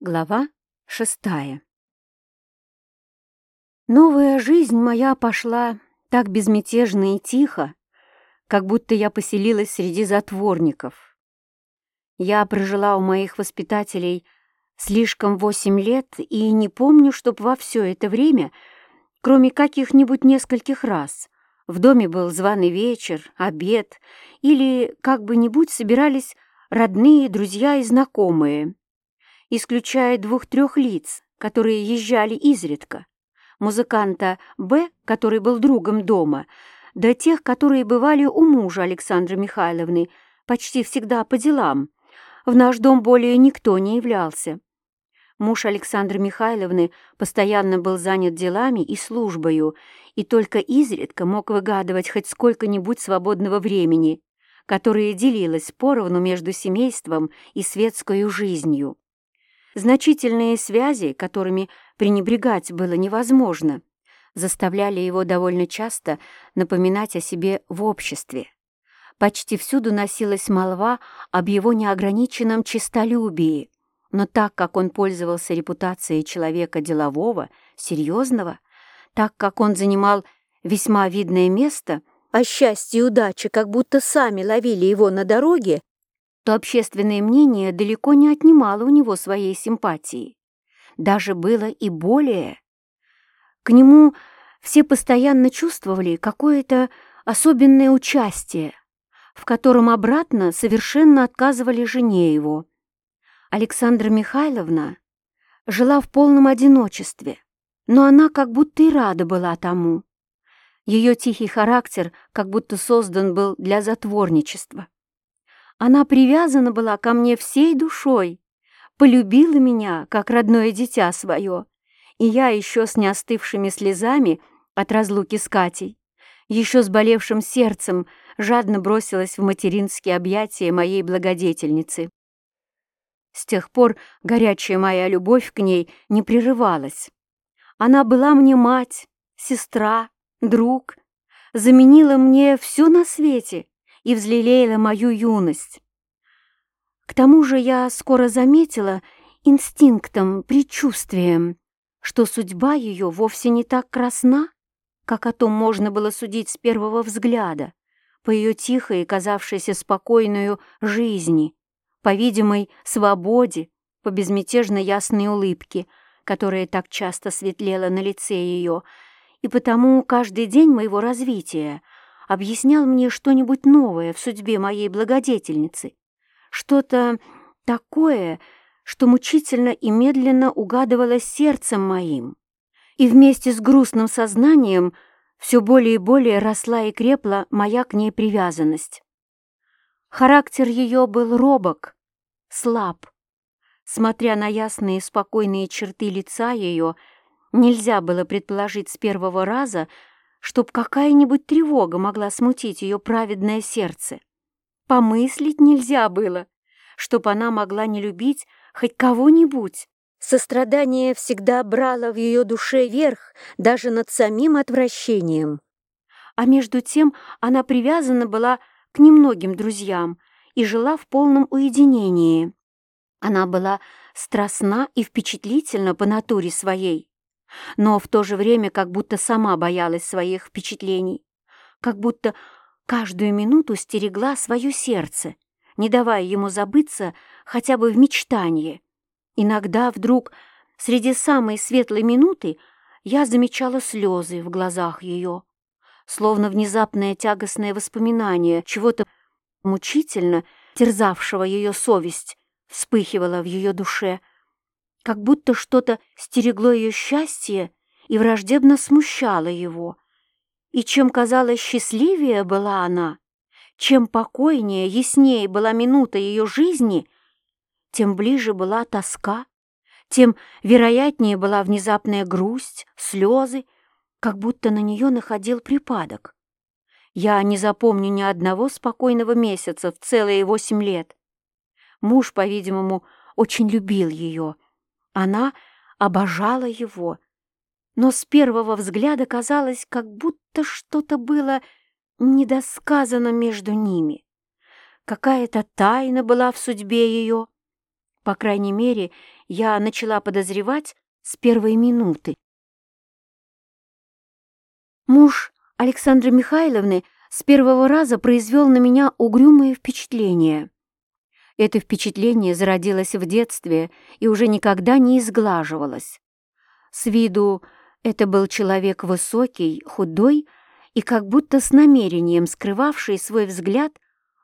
Глава шестая Новая жизнь моя пошла так безмятежно и тихо, как будто я поселилась среди затворников. Я прожила у моих воспитателей слишком восемь лет и не помню, чтоб во все это время, кроме каких-нибудь нескольких раз, в доме был званый вечер, обед или как бы нибудь собирались родные, друзья и знакомые исключая двух-трех лиц, которые езжали изредка, музыканта Б, который был другом дома, до тех, которые бывали у мужа Александры Михайловны, почти всегда по делам. В наш дом более никто не являлся. Муж Александры Михайловны постоянно был занят делами и службою, и только изредка мог выгадывать хоть сколько-нибудь свободного времени, которое делилось поровну между семейством и светской жизнью. Значительные связи, которыми пренебрегать было невозможно, заставляли его довольно часто напоминать о себе в обществе. Почти всюду носилась молва об его неограниченном честолюбии, но так как он пользовался репутацией человека делового, серьезного, так как он занимал весьма видное место, а счастье и удача как будто сами ловили его на дороге, то общественное мнение далеко не отнимало у него своей симпатии. Даже было и более. К нему все постоянно чувствовали какое-то особенное участие, в котором обратно совершенно отказывали жене его. Александра Михайловна жила в полном одиночестве, но она как будто и рада была тому. Ее тихий характер как будто создан был для затворничества. Она привязана была ко мне всей душой, полюбила меня, как родное дитя свое, и я еще с неостывшими слезами от разлуки с Катей, еще с болевшим сердцем жадно бросилась в материнские объятия моей благодетельницы. С тех пор горячая моя любовь к ней не прерывалась. Она была мне мать, сестра, друг, заменила мне все на свете и взлелеяла мою юность. К тому же я скоро заметила инстинктом, предчувствием, что судьба ее вовсе не так красна, как о том можно было судить с первого взгляда, по ее тихой, казавшейся спокойную жизни, по видимой свободе, по безмятежно ясной улыбке, которая так часто светлела на лице ее, и потому каждый день моего развития — объяснял мне что-нибудь новое в судьбе моей благодетельницы, что-то такое, что мучительно и медленно угадывалось сердцем моим. И вместе с грустным сознанием все более и более росла и крепла моя к ней привязанность. Характер ее был робок, слаб. Смотря на ясные спокойные черты лица ее, нельзя было предположить с первого раза, чтоб какая-нибудь тревога могла смутить ее праведное сердце. Помыслить нельзя было, чтоб она могла не любить хоть кого-нибудь. Сострадание всегда брало в ее душе верх даже над самим отвращением. А между тем она привязана была к немногим друзьям и жила в полном уединении. Она была страстна и впечатлительна по натуре своей но в то же время как будто сама боялась своих впечатлений, как будто каждую минуту стерегла свое сердце, не давая ему забыться хотя бы в мечтании. Иногда вдруг, среди самой светлой минуты, я замечала слезы в глазах ее, словно внезапное тягостное воспоминание чего-то мучительно терзавшего ее совесть вспыхивало в ее душе — как будто что-то стерегло ее счастье и враждебно смущало его. И чем, казалось, счастливее была она, чем покойнее, яснее была минута ее жизни, тем ближе была тоска, тем вероятнее была внезапная грусть, слезы, как будто на нее находил припадок. Я не запомню ни одного спокойного месяца в целые восемь лет. Муж, по-видимому, очень любил ее — она обожала его, но с первого взгляда казалось, как будто что-то было недосказано между ними. Какая-то тайна была в судьбе ее. По крайней мере, я начала подозревать с первой минуты. Муж Александры Михайловны с первого раза произвел на меня угрюмое впечатление. Это впечатление зародилось в детстве и уже никогда не изглаживалось. С виду это был человек высокий, худой и как будто с намерением скрывавший свой взгляд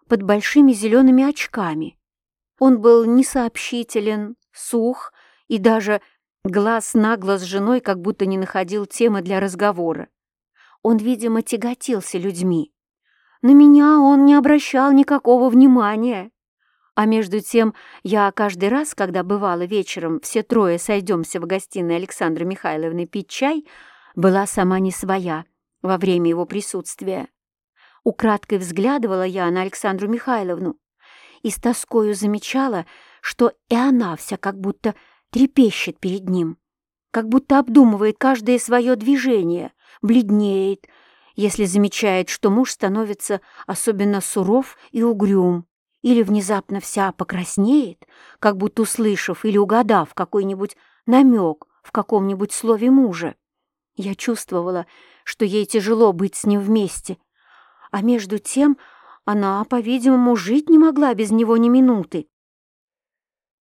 под большими зелеными очками. Он был несообщителен, сух и даже глаз на глаз с женой как будто не находил темы для разговора. Он, видимо, тяготился людьми. На меня он не обращал никакого внимания. А между тем я каждый раз, когда бывало вечером, все трое сойдемся в гостиной Александры Михайловны пить чай, была сама не своя во время его присутствия. Украдкой взглядывала я на Александру Михайловну и с тоскою замечала, что и она вся как будто трепещет перед ним, как будто обдумывает каждое свое движение, бледнеет, если замечает, что муж становится особенно суров и угрюм, или внезапно вся покраснеет, как будто услышав или угадав какой-нибудь намек в каком-нибудь слове мужа. Я чувствовала, что ей тяжело быть с ним вместе, а между тем она, по-видимому, жить не могла без него ни минуты.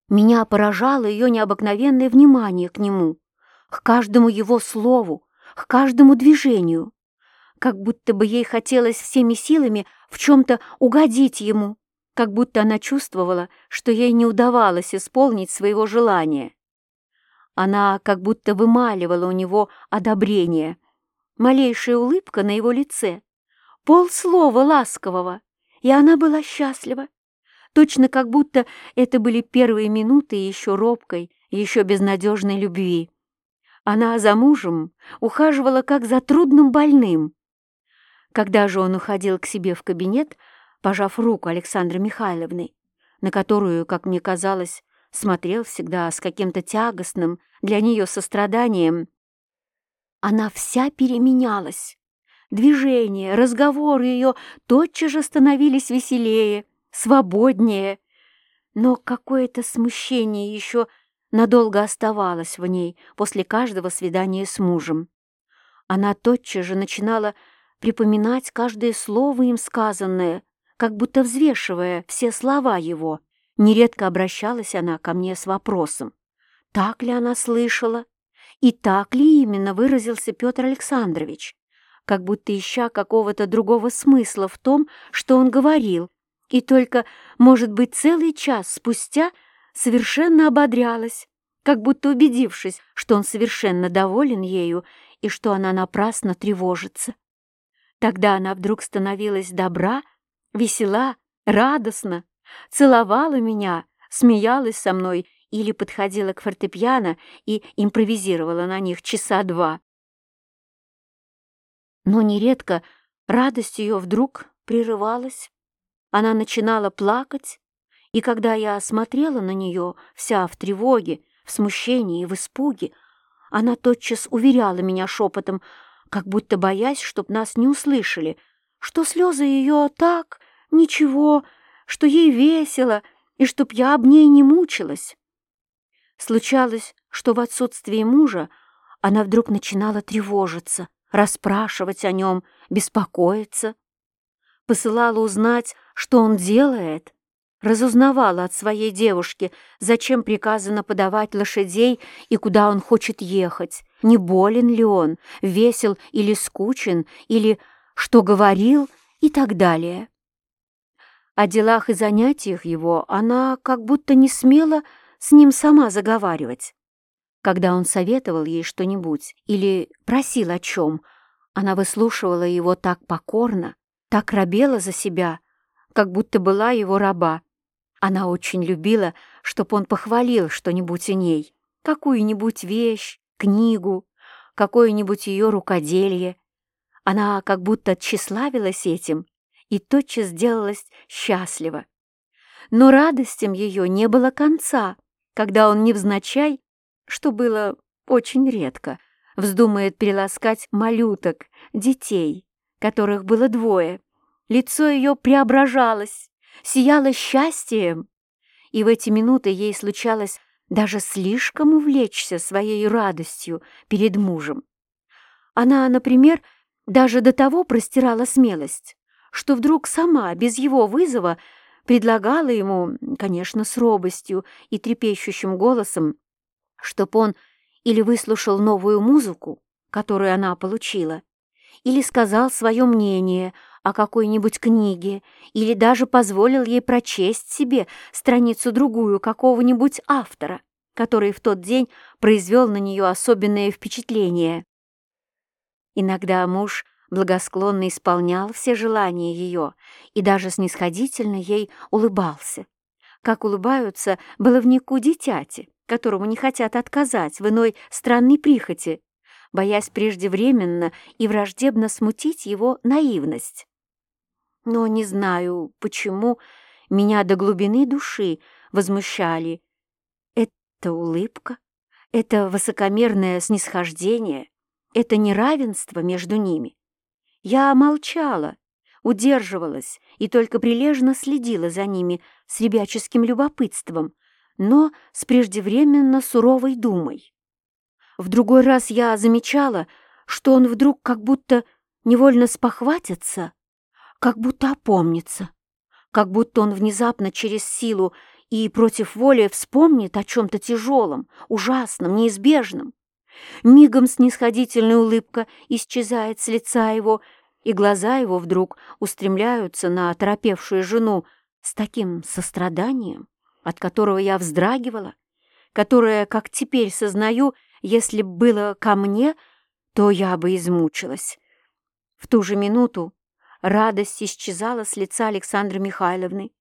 Меня поражало ее необыкновенное внимание к нему, к каждому его слову, к каждому движению, как будто бы ей хотелось всеми силами в чем-то угодить ему, как будто она чувствовала, что ей не удавалось исполнить своего желания. Она как будто вымаливала у него одобрение. Малейшая улыбка на его лице, полслова ласкового, и она была счастлива. Точно как будто это были первые минуты еще робкой, еще безнадежной любви. Она за мужем ухаживала как за трудным больным. Когда же он уходил к себе в кабинет, пожав руку Александры Михайловны, на которую, как мне казалось, смотрел всегда с каким-то тягостным для нее состраданием. Она вся переменялась. Движения, разговоры ее тотчас же становились веселее, свободнее. Но какое-то смущение еще надолго оставалось в ней после каждого свидания с мужем. Она тотчас же начинала припоминать каждое слово им сказанное, как будто взвешивая все слова его. Нередко обращалась она ко мне с вопросом, так ли она слышала и так ли именно выразился Петр Александрович, как будто ища какого-то другого смысла в том, что он говорил, и только, может быть, целый час спустя совершенно ободрялась, как будто убедившись, что он совершенно доволен ею и что она напрасно тревожится. Тогда она вдруг становилась добра весела, радостна, целовала меня, смеялась со мной или подходила к фортепиано и импровизировала на них часа два. Но нередко радость ее вдруг прерывалась. Она начинала плакать, и когда я смотрела на нее, вся в тревоге, в смущении и в испуге, она тотчас уверяла меня шепотом, как будто боясь, чтоб нас не услышали, что слезы ее так Ничего, что ей весело, и чтоб я об ней не мучилась. Случалось, что в отсутствии мужа она вдруг начинала тревожиться, расспрашивать о нем, беспокоиться. Посылала узнать, что он делает, разузнавала от своей девушки, зачем приказано подавать лошадей и куда он хочет ехать, не болен ли он, весел или скучен, или что говорил и так далее. О делах и занятиях его она как будто не смела с ним сама заговаривать. Когда он советовал ей что-нибудь или просил о чем, она выслушивала его так покорно, так робела за себя, как будто была его раба. Она очень любила, чтоб он похвалил что-нибудь у ней, какую-нибудь вещь, книгу, какое-нибудь ее рукоделье. Она как будто тщеславилась этим и тотчас сделалась счастлива. Но радостям ее не было конца, когда он невзначай, что было очень редко, вздумает приласкать малюток, детей, которых было двое. Лицо ее преображалось, сияло счастьем, и в эти минуты ей случалось даже слишком увлечься своей радостью перед мужем. Она, например, даже до того простирала смелость, что вдруг сама, без его вызова, предлагала ему, конечно, с робостью и трепещущим голосом, чтоб он или выслушал новую музыку, которую она получила, или сказал свое мнение о какой-нибудь книге, или даже позволил ей прочесть себе страницу-другую какого-нибудь автора, который в тот день произвел на нее особенное впечатление. Иногда муж благосклонно исполнял все желания ее и даже снисходительно ей улыбался, как улыбаются баловнику дитяти, которому не хотят отказать в иной странной прихоти, боясь преждевременно и враждебно смутить его наивность. Но не знаю, почему меня до глубины души возмущали эта улыбка, это высокомерное снисхождение, это неравенство между ними. Я молчала, удерживалась и только прилежно следила за ними с ребяческим любопытством, но с преждевременно суровой думой. В другой раз я замечала, что он вдруг как будто невольно спохватится, как будто опомнится, как будто он внезапно через силу и против воли вспомнит о чем-то тяжелом, ужасном, неизбежном. Мигом снисходительная улыбка исчезает с лица его, и глаза его вдруг устремляются на оторопевшую жену с таким состраданием, от которого я вздрагивала, которое, как теперь сознаю, если б было ко мне, то я бы измучилась. В ту же минуту радость исчезала с лица Александры Михайловны.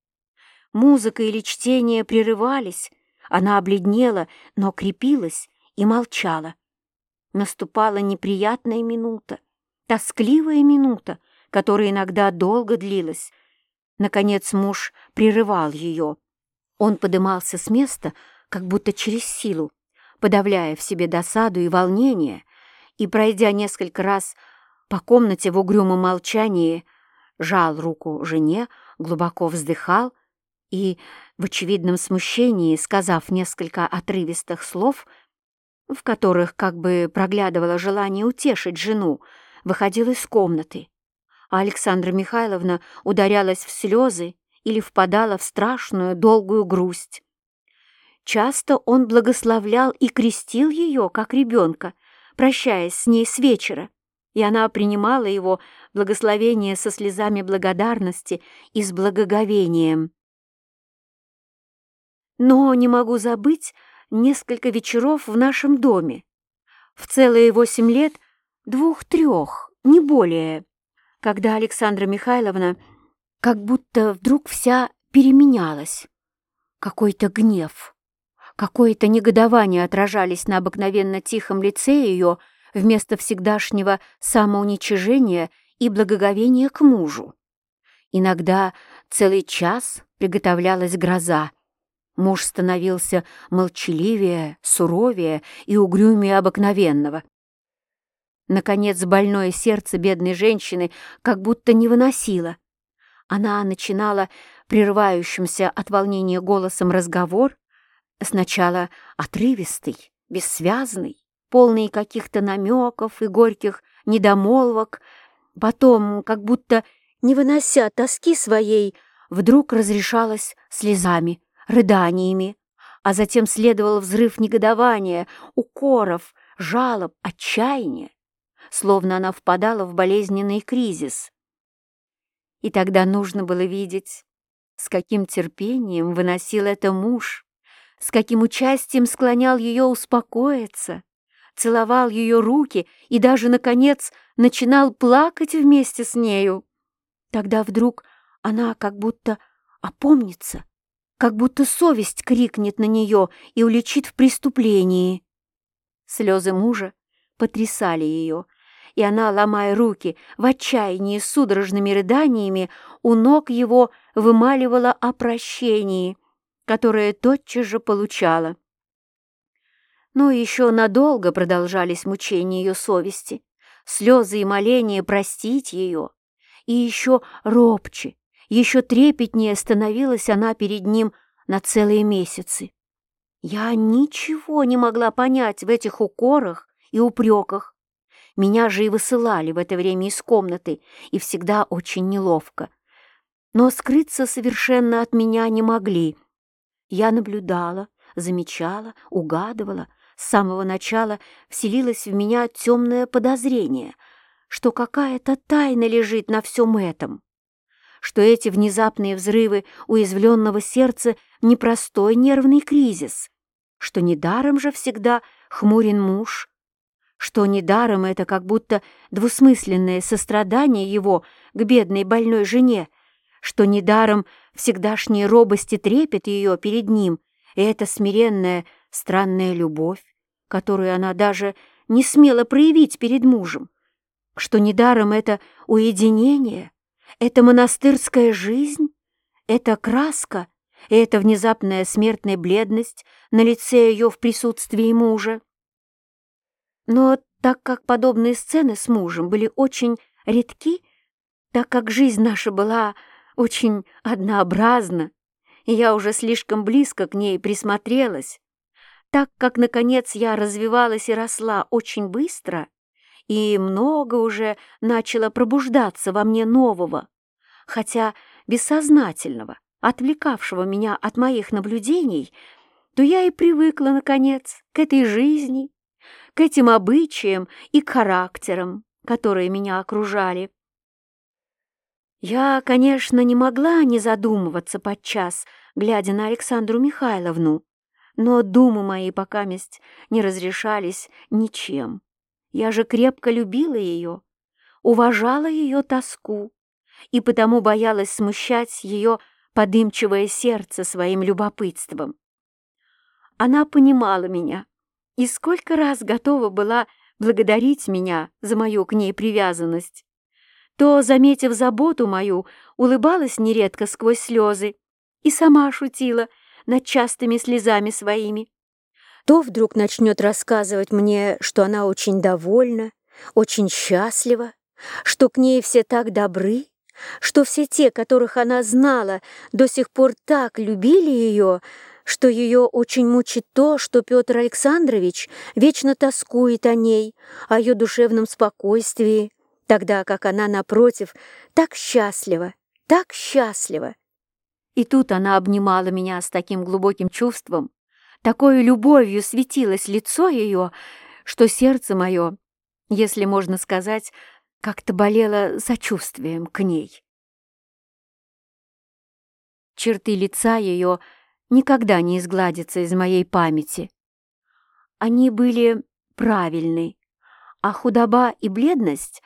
Музыка или чтение прерывались, она обледнела, но крепилась и молчала. Наступала неприятная минута, тоскливая минута, которая иногда долго длилась. Наконец муж прерывал ее. Он подымался с места, как будто через силу, подавляя в себе досаду и волнение, и, пройдя несколько раз по комнате в угрюмом молчании, жал руку жене, глубоко вздыхал и, в очевидном смущении, сказав несколько отрывистых слов, в которых как бы проглядывало желание утешить жену, выходил из комнаты, а Александра Михайловна ударялась в слезы или впадала в страшную долгую грусть. Часто он благословлял и крестил ее, как ребенка, прощаясь с ней с вечера, и она принимала его благословение со слезами благодарности и с благоговением. Но не могу забыть несколько вечеров в нашем доме. В целые восемь лет двух-трех, не более, когда Александра Михайловна как будто вдруг вся переменялась. Какой-то гнев, какое-то негодование отражались на обыкновенно тихом лице ее вместо всегдашнего самоуничижения и благоговения к мужу. Иногда целый час приготовлялась гроза, Муж становился молчаливее, суровее и угрюмее обыкновенного. Наконец, больное сердце бедной женщины как будто не выносило. Она начинала прерывающимся от волнения голосом разговор, сначала отрывистый, бессвязный, полный каких-то намеков и горьких недомолвок, потом, как будто не вынося тоски своей, вдруг разрешалась слезами рыданиями, а затем следовал взрыв негодования, укоров, жалоб, отчаяния, словно она впадала в болезненный кризис. И тогда нужно было видеть, с каким терпением выносил это муж, с каким участием склонял ее успокоиться, целовал ее руки и даже, наконец, начинал плакать вместе с нею. Тогда вдруг она как будто опомнится как будто совесть крикнет на нее и уличит в преступлении. Слезы мужа потрясали ее, и она, ломая руки, в отчаянии с судорожными рыданиями, у ног его вымаливала о прощении, которое тотчас же получала. Но еще надолго продолжались мучения ее совести, слезы и моления простить ее, и еще робче, еще трепетнее становилась она перед ним на целые месяцы. Я ничего не могла понять в этих укорах и упреках. Меня же и высылали в это время из комнаты, и всегда очень неловко. Но скрыться совершенно от меня не могли. Я наблюдала, замечала, угадывала, с самого начала вселилось в меня темное подозрение, что какая-то тайна лежит на всем этом, что эти внезапные взрывы уязвленного сердца — непростой нервный кризис, что недаром же всегда хмурен муж, что недаром это как будто двусмысленное сострадание его к бедной больной жене, что недаром всегдашняя робость и трепет ее перед ним, и эта смиренная странная любовь, которую она даже не смела проявить перед мужем, что недаром это уединение, это монастырская жизнь, это краска и эта внезапная смертная бледность на лице ее в присутствии мужа. Но так как подобные сцены с мужем были очень редки, так как жизнь наша была очень однообразна, и я уже слишком близко к ней присмотрелась, так как, наконец, я развивалась и росла очень быстро, и много уже начало пробуждаться во мне нового, хотя бессознательного, отвлекавшего меня от моих наблюдений, то я и привыкла, наконец, к этой жизни, к этим обычаям и характерам, которые меня окружали. Я, конечно, не могла не задумываться подчас, глядя на Александру Михайловну, но думы мои покаместь не разрешались ничем. Я же крепко любила ее, уважала ее тоску и потому боялась смущать ее подымчивое сердце своим любопытством. Она понимала меня и сколько раз готова была благодарить меня за мою к ней привязанность, то, заметив заботу мою, улыбалась нередко сквозь слезы и сама шутила над частыми слезами своими. То вдруг начнет рассказывать мне, что она очень довольна, очень счастлива, что к ней все так добры, что все те, которых она знала, до сих пор так любили ее, что ее очень мучит то, что Петр Александрович вечно тоскует о ней, о ее душевном спокойствии, тогда как она, напротив, так счастлива, так счастлива. И тут она обнимала меня с таким глубоким чувством, такой любовью светилось лицо ее, что сердце мое, если можно сказать, как-то болело сочувствием к ней. Черты лица ее никогда не изгладятся из моей памяти. Они были правильны, а худоба и бледность,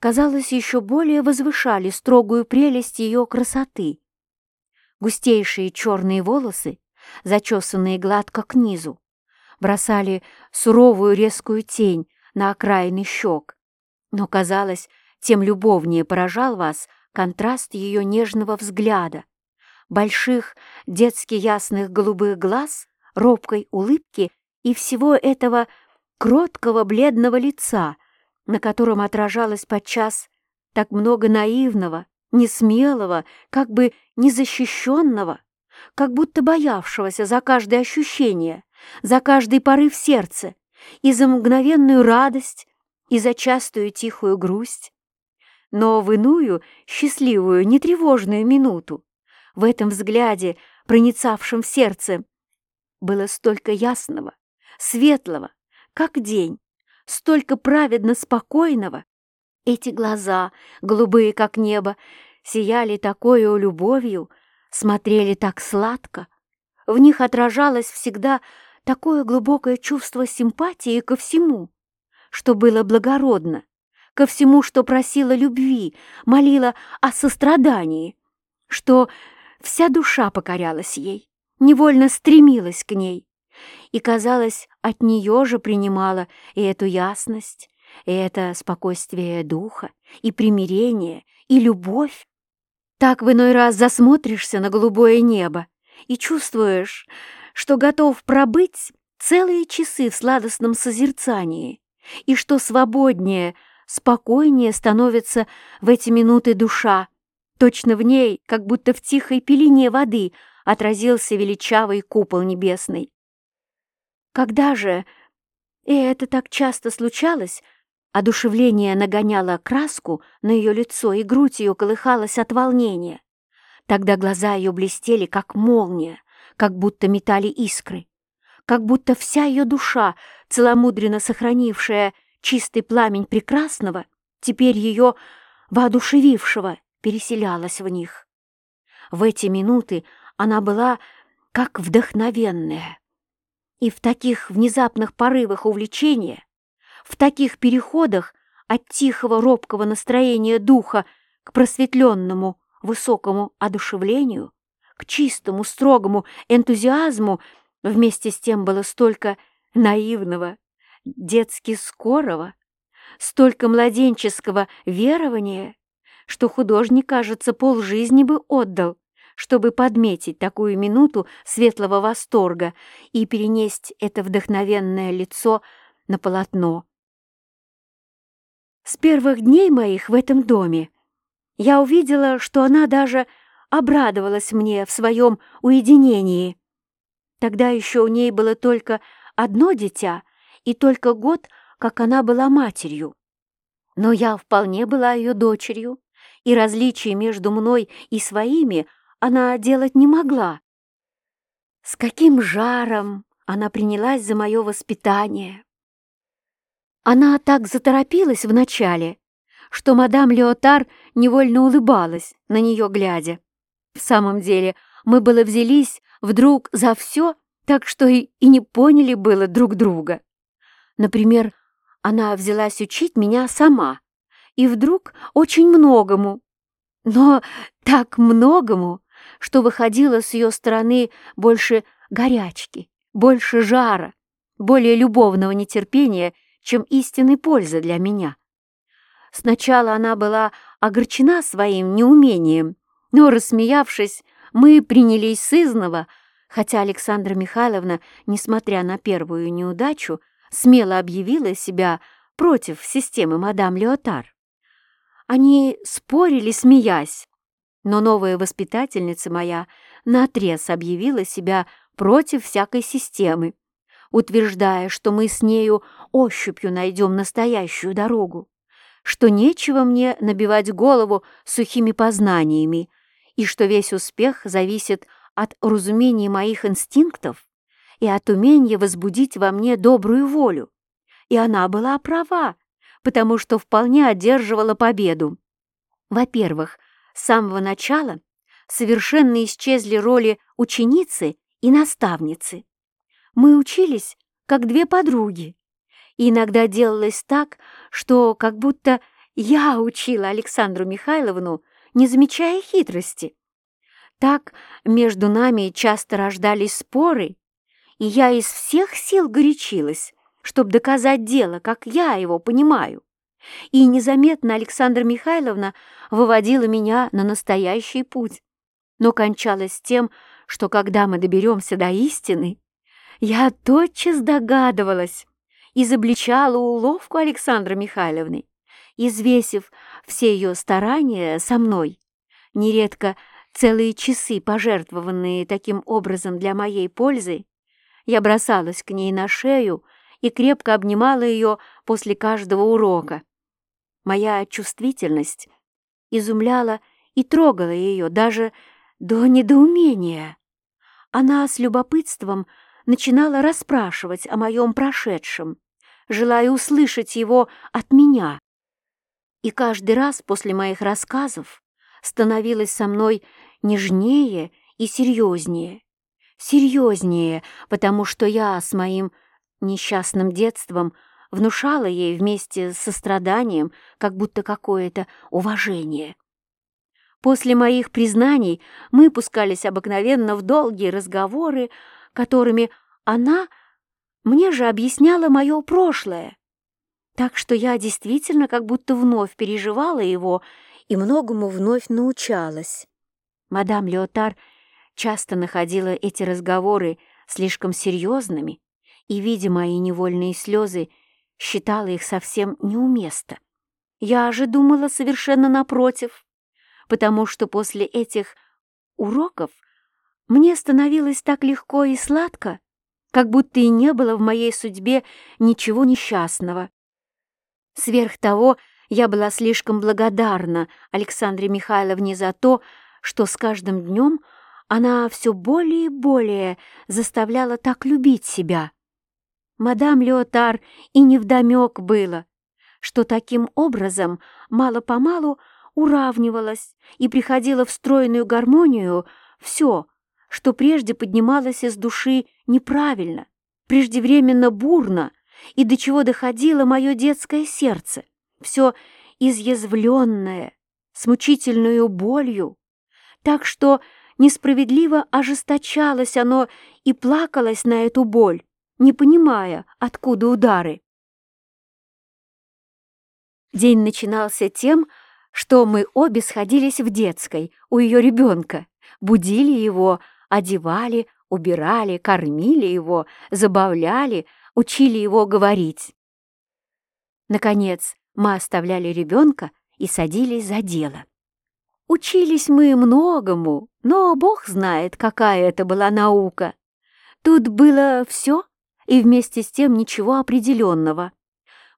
казалось, еще более возвышали строгую прелесть ее красоты. Густейшие черные волосы, зачесанные гладко к низу, бросали суровую резкую тень на окраины щек, но, казалось, тем любовнее поражал вас контраст ее нежного взгляда, больших детски ясных голубых глаз, робкой улыбки и всего этого кроткого бледного лица, на котором отражалось подчас так много наивного, несмелого, как бы незащищенного, как будто боявшегося за каждое ощущение, за каждый порыв сердца и за мгновенную радость, и за частую тихую грусть. Но в иную, счастливую, нетревожную минуту, в этом взгляде, проницавшем сердце, было столько ясного, светлого, как день, столько праведно спокойного. Эти глаза, голубые, как небо, сияли такой любовью, смотрели так сладко. В них отражалось всегда такое глубокое чувство симпатии ко всему, что было благородно, ко всему, что просила любви, молила о сострадании, что вся душа покорялась ей, невольно стремилась к ней, и, казалось, от нее же принимала и эту ясность, и это спокойствие духа, и примирение, и любовь. Так в иной раз засмотришься на голубое небо и чувствуешь, что готов пробыть целые часы в сладостном созерцании, и что свободнее, спокойнее становится в эти минуты душа. Точно в ней, как будто в тихой пелене воды, отразился величавый купол небесный. Когда же, и это так часто случалось, одушевление нагоняло краску на ее лицо, и грудь ее колыхалась от волнения. Тогда глаза ее блестели, как молния, как будто метали искры, как будто вся ее душа, целомудренно сохранившая чистый пламень прекрасного, теперь ее воодушевившего, переселялась в них. В эти минуты она была как вдохновенная. И в таких внезапных порывах увлечения, в таких переходах от тихого робкого настроения духа к просветленному высокому одушевлению, к чистому строгому энтузиазму, вместе с тем было столько наивного, детски скорого, столько младенческого верования, что художник, кажется, полжизни бы отдал, чтобы подметить такую минуту светлого восторга и перенести это вдохновенное лицо на полотно. С первых дней моих в этом доме я увидела, что она даже обрадовалась мне в своем уединении. Тогда еще у ней было только одно дитя и только год, как она была матерью. Но я вполне была ее дочерью, и различий между мной и своими она делать не могла. С каким жаром она принялась за мое воспитание. Она так заторопилась вначале, что мадам Леотар невольно улыбалась, на нее глядя. В самом деле, мы было взялись вдруг за все, так что и, и не поняли было друг друга. Например, она взялась учить меня сама, и вдруг очень многому, но так многому, что выходило с ее стороны больше горячки, больше жара, более любовного нетерпения, чем истинной пользы для меня. Сначала она была огорчена своим неумением, но, рассмеявшись, мы принялись сызново, хотя Александра Михайловна, несмотря на первую неудачу, смело объявила себя против системы мадам Леотар. Они спорили, смеясь, но новая воспитательница моя наотрез объявила себя против всякой системы, утверждая, что мы с нею ощупью найдем настоящую дорогу, что нечего мне набивать голову сухими познаниями и что весь успех зависит от разумения моих инстинктов и от умения возбудить во мне добрую волю. И она была права, потому что вполне одерживала победу. Во-первых, с самого начала совершенно исчезли роли ученицы и наставницы. Мы учились, как две подруги, иногда делалось так, что как будто я учила Александру Михайловну, не замечая хитрости. Так между нами часто рождались споры, и я из всех сил горячилась, чтобы доказать дело, как я его понимаю. И незаметно Александра Михайловна выводила меня на настоящий путь. Но кончалось тем, что когда мы доберемся до истины, я тотчас догадывалась, изобличала уловку Александры Михайловны, извесив все ее старания со мной. Нередко целые часы, пожертвованные таким образом для моей пользы, я бросалась к ней на шею и крепко обнимала ее после каждого урока. Моя чувствительность изумляла и трогала ее даже до недоумения. Она с любопытством начинала расспрашивать о моем прошедшем, желая услышать его от меня. И каждый раз после моих рассказов становилась со мной нежнее и серьезнее. Серьезнее, потому что я с моим несчастным детством внушала ей вместе с состраданием как будто какое-то уважение. После моих признаний мы пускались обыкновенно в долгие разговоры, которыми она мне же объясняла мое прошлое. Так что я действительно как будто вновь переживала его и многому вновь научалась. Мадам Леотар часто находила эти разговоры слишком серьезными и, видя мои невольные слезы, считала их совсем неуместно. Я же думала совершенно напротив, потому что после этих уроков мне становилось так легко и сладко, как будто и не было в моей судьбе ничего несчастного. Сверх того, я была слишком благодарна Александре Михайловне за то, что с каждым днем она все более и более заставляла так любить себя. Мадам Леотар и невдомек было, что таким образом мало-помалу уравнивалось и приходило в стройную гармонию все, что прежде поднималось из души неправильно, преждевременно бурно, и до чего доходило мое детское сердце, все изъязвленное, с мучительную болью, так что несправедливо ожесточалось оно и плакалось на эту боль, не понимая, откуда удары. День начинался тем, что мы обе сходились в детской у ее ребенка, будили его, одевали, убирали, кормили его, забавляли, учили его говорить. Наконец, мы оставляли ребенка и садились за дело. Учились мы многому, но Бог знает, какая это была наука. Тут было все и вместе с тем ничего определенного.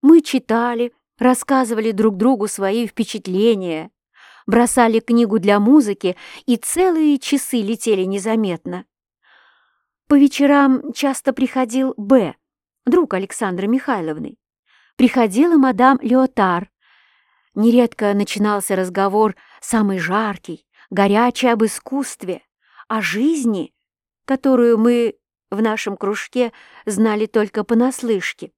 Мы читали, рассказывали друг другу свои впечатления, бросали книгу для музыки, и целые часы летели незаметно. По вечерам часто приходил Б, друг Александры Михайловны. Приходила мадам Леотар. Нередко начинался разговор самый жаркий, горячий об искусстве, о жизни, которую мы в нашем кружке знали только понаслышке,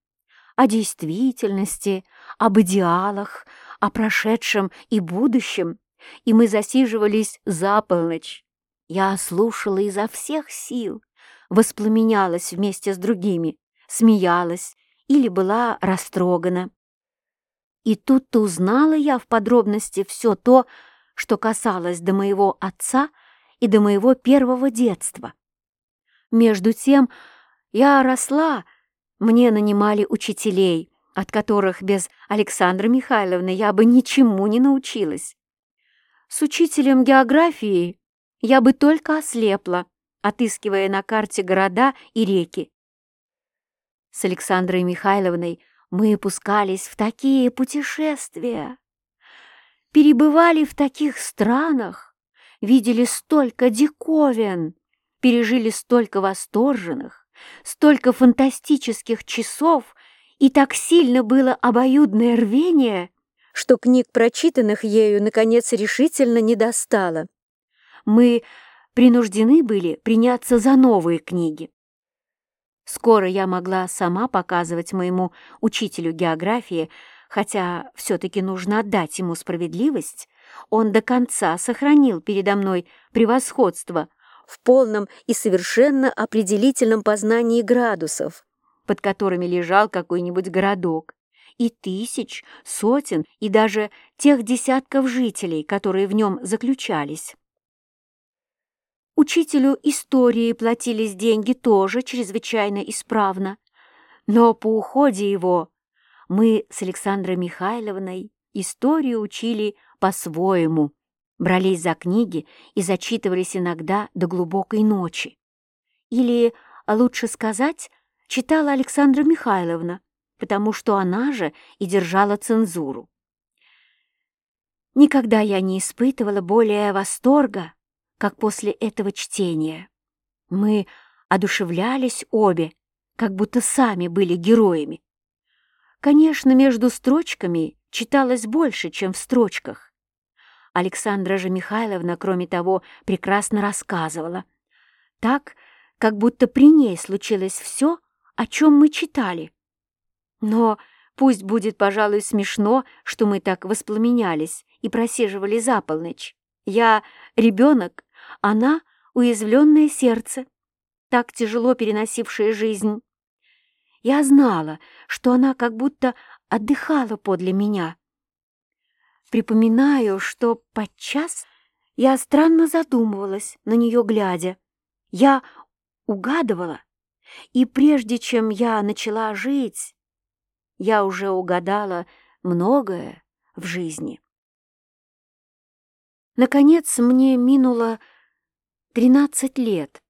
о действительности, об идеалах, о прошедшем и будущем, и мы засиживались за полночь. Я слушала изо всех сил, воспламенялась вместе с другими, смеялась или была растрогана. И тут-то узнала я в подробности все то, что касалось до моего отца и до моего первого детства. Между тем я росла, мне нанимали учителей, от которых без Александры Михайловны я бы ничему не научилась. С учителем географии я бы только ослепла, отыскивая на карте города и реки. С Александрой Михайловной мы пускались в такие путешествия, перебывали в таких странах, видели столько диковин, пережили столько восторженных, столько фантастических часов, и так сильно было обоюдное рвение, что книг, прочитанных ею, наконец решительно не достало. Мы принуждены были приняться за новые книги. Скоро я могла сама показывать моему учителю географии, хотя все-таки нужно отдать ему справедливость, он до конца сохранил передо мной превосходство в полном и совершенно определительном познании градусов, под которыми лежал какой-нибудь городок, и тысяч, сотен и даже тех десятков жителей, которые в нем заключались. Учителю истории платились деньги тоже чрезвычайно исправно, но по уходе его мы с Александрой Михайловной историю учили по-своему, брались за книги и зачитывались иногда до глубокой ночи. Или, лучше сказать, читала Александра Михайловна, потому что она же и держала цензуру. Никогда я не испытывала более восторга, как после этого чтения. Мы одушевлялись обе, как будто сами были героями. Конечно, между строчками читалось больше, чем в строчках. Александра же Михайловна, кроме того, прекрасно рассказывала. Так, как будто при ней случилось все, о чем мы читали. Но пусть будет, пожалуй, смешно, что мы так воспламенялись и просиживали за полночь. Я ребенок, она — уязвленное сердце, так тяжело переносившее жизнь. Я знала, что она как будто отдыхала подле меня. Припоминаю, что подчас я странно задумывалась, на нее глядя. Я угадывала, и прежде чем я начала жить, я уже угадала многое в жизни. Наконец мне минуло тринадцать лет.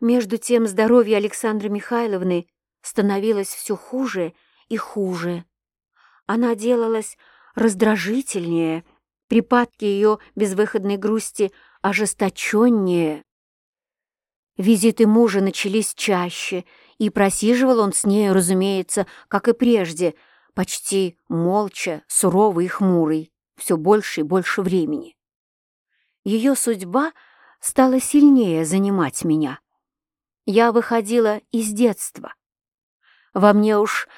Между тем здоровье Александры Михайловны становилось все хуже и хуже. Она делалась раздражительнее, припадки ее безвыходной грусти ожесточеннее. Визиты мужа начались чаще, и просиживал он с нею, разумеется, как и прежде, почти молча, суровый и хмурый, все больше и больше времени. Ее судьба стала сильнее занимать меня. Я выходила из детства. Во мне уж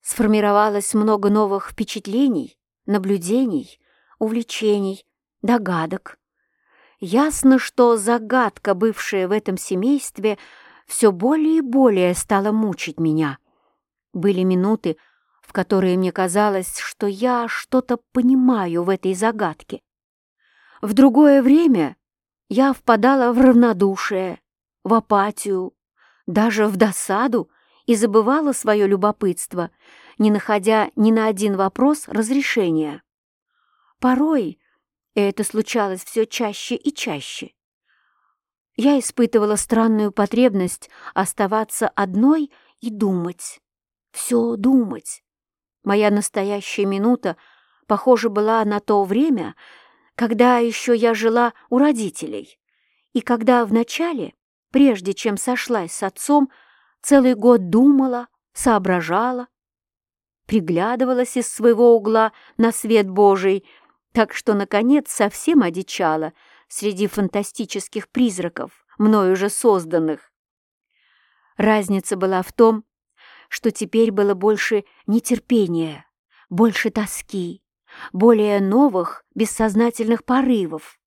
сформировалось много новых впечатлений, наблюдений, увлечений, догадок. Ясно, что загадка, бывшая в этом семействе, все более и более стала мучить меня. Были минуты, в которые мне казалось, что я что-то понимаю в этой загадке. В другое время я впадала в равнодушие, в апатию, даже в досаду и забывала свое любопытство, не находя ни на один вопрос разрешения. Порой, и это случалось все чаще и чаще, я испытывала странную потребность оставаться одной и думать, все думать. Моя настоящая минута, похоже, была на то время, когда еще я жила у родителей, и когда вначале, прежде чем сошлась с отцом, целый год думала, соображала, приглядывалась из своего угла на свет Божий, так что, наконец, совсем одичала среди фантастических призраков, мною уже созданных. Разница была в том, что теперь было больше нетерпения, больше тоски, более новых бессознательных порывов,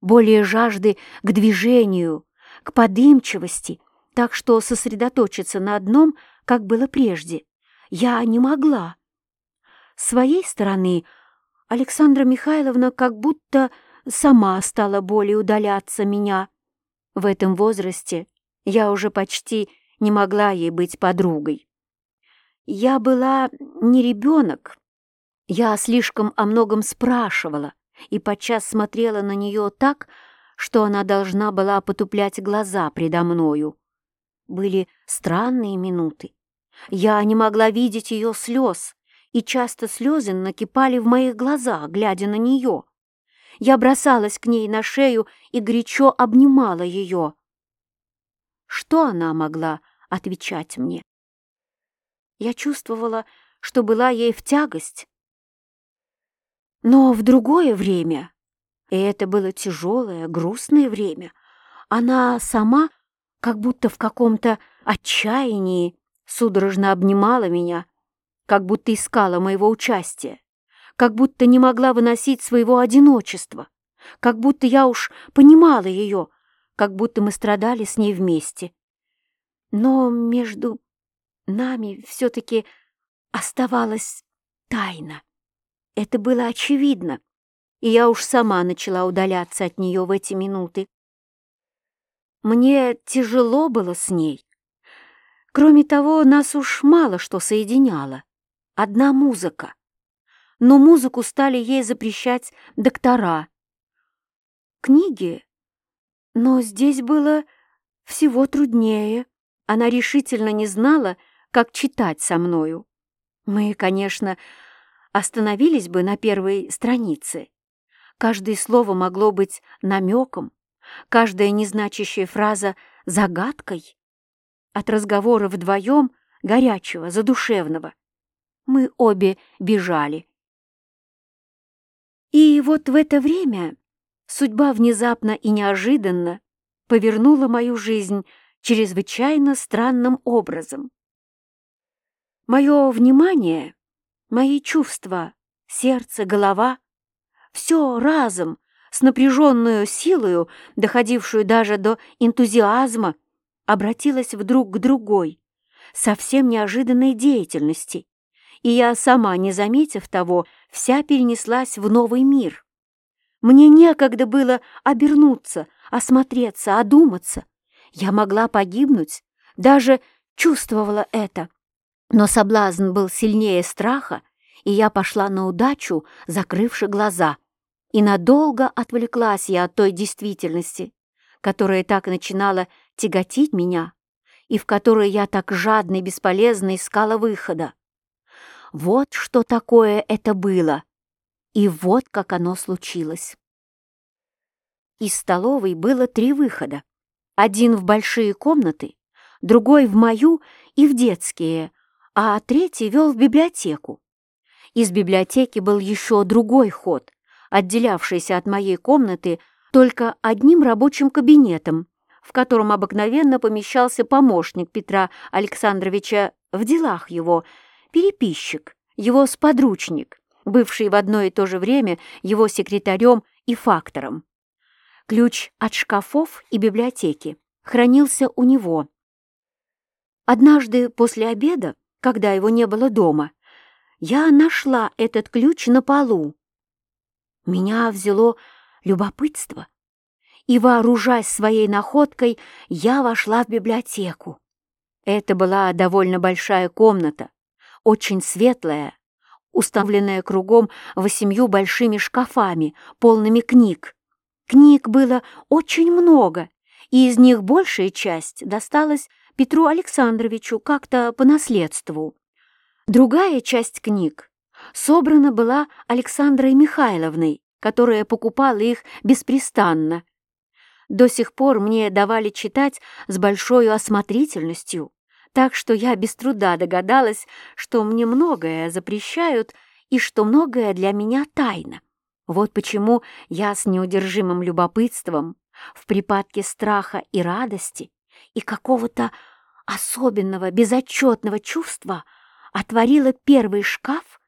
более жажды к движению, к подымчивости, так что сосредоточиться на одном, как было прежде, я не могла. С своей стороны, Александра Михайловна как будто сама стала более удаляться меня. В этом возрасте я уже почти не могла ей быть подругой. Я была не ребенок, я слишком о многом спрашивала и подчас смотрела на нее так, что она должна была потуплять глаза предо мною. Были странные минуты. Я не могла видеть ее слез, и часто слезы накипали в моих глазах, глядя на нее. Я бросалась к ней на шею и горячо обнимала ее. Что она могла отвечать мне? Я чувствовала, что была ей в тягость. Но в другое время, и это было тяжелое, грустное время, она сама, как будто в каком-то отчаянии, судорожно обнимала меня, как будто искала моего участия, как будто не могла выносить своего одиночества, как будто я уж понимала ее, как будто мы страдали с ней вместе. Но между нами все-таки оставалась тайна. Это было очевидно, и я уж сама начала удаляться от нее в эти минуты. Мне тяжело было с ней. Кроме того, нас уж мало что соединяло. Одна музыка. Но музыку стали ей запрещать доктора. Книги. Но здесь было всего труднее. Она решительно не знала, как читать со мною. Мы, конечно, остановились бы на первой странице. Каждое слово могло быть намеком, каждая незначащая фраза — загадкой. От разговора вдвоем, горячего, задушевного, мы обе бежали. И вот в это время судьба внезапно и неожиданно повернула мою жизнь чрезвычайно странным образом. Мое внимание, мои чувства, сердце, голова — все разом, с напряженную силою, доходившую даже до энтузиазма, обратилось вдруг к другой, совсем неожиданной деятельности, и я, сама не заметив того, вся перенеслась в новый мир. Мне некогда было обернуться, осмотреться, одуматься. Я могла погибнуть, даже чувствовала это. Но соблазн был сильнее страха, и я пошла на удачу, закрывши глаза. И надолго отвлеклась я от той действительности, которая так начинала тяготить меня и в которой я так жадно и бесполезно искала выхода. Вот что такое это было, и вот как оно случилось. Из столовой было три выхода. Один в большие комнаты, другой в мою и в детские, а третий вел в библиотеку. Из библиотеки был еще другой ход, отделявшийся от моей комнаты только одним рабочим кабинетом, в котором обыкновенно помещался помощник Петра Александровича в делах его, переписчик, его сподручник, бывший в одно и то же время его секретарем и фактором. Ключ от шкафов и библиотеки хранился у него. Однажды после обеда, когда его не было дома, я нашла этот ключ на полу. Меня взяло любопытство, и, вооружаясь своей находкой, я вошла в библиотеку. Это была довольно большая комната, очень светлая, уставленная кругом восемью большими шкафами, полными книг. Книг было очень много, и из них большая часть досталась Петру Александровичу как-то по наследству. Другая часть книг собрана была Александрой Михайловной, которая покупала их беспрестанно. До сих пор мне давали читать с большой осмотрительностью, так что я без труда догадалась, что мне многое запрещают и что многое для меня тайна. Вот почему я с неудержимым любопытством, в припадке страха и радости и какого-то особенного безотчетного чувства отворила первый шкаф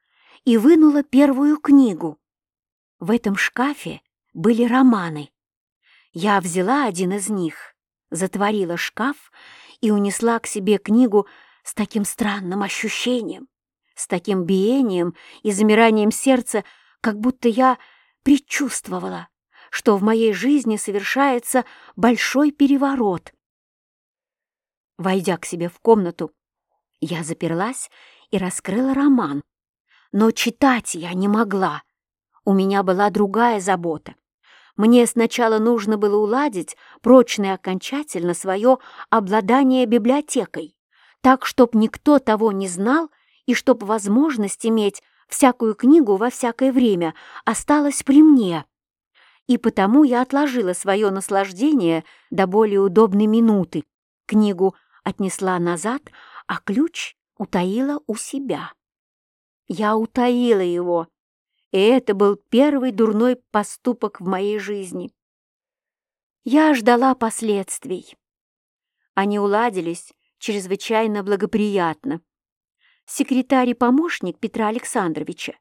и вынула первую книгу. В этом шкафе были романы. Я взяла один из них, затворила шкаф и унесла к себе книгу с таким странным ощущением, с таким биением и замиранием сердца, как будто я предчувствовала, что в моей жизни совершается большой переворот. Войдя к себе в комнату, я заперлась и раскрыла роман. Но читать я не могла. У меня была другая забота. Мне сначала нужно было уладить прочно и окончательно свое обладание библиотекой, так, чтоб никто того не знал и чтоб возможность иметь всякую книгу во всякое время осталась при мне. И потому я отложила свое наслаждение до более удобной минуты. Книгу отнесла назад, а ключ утаила у себя. Я утаила его, и это был первый дурной поступок в моей жизни. Я ждала последствий. Они уладились чрезвычайно благоприятно секретарь и помощник Петра Александровича,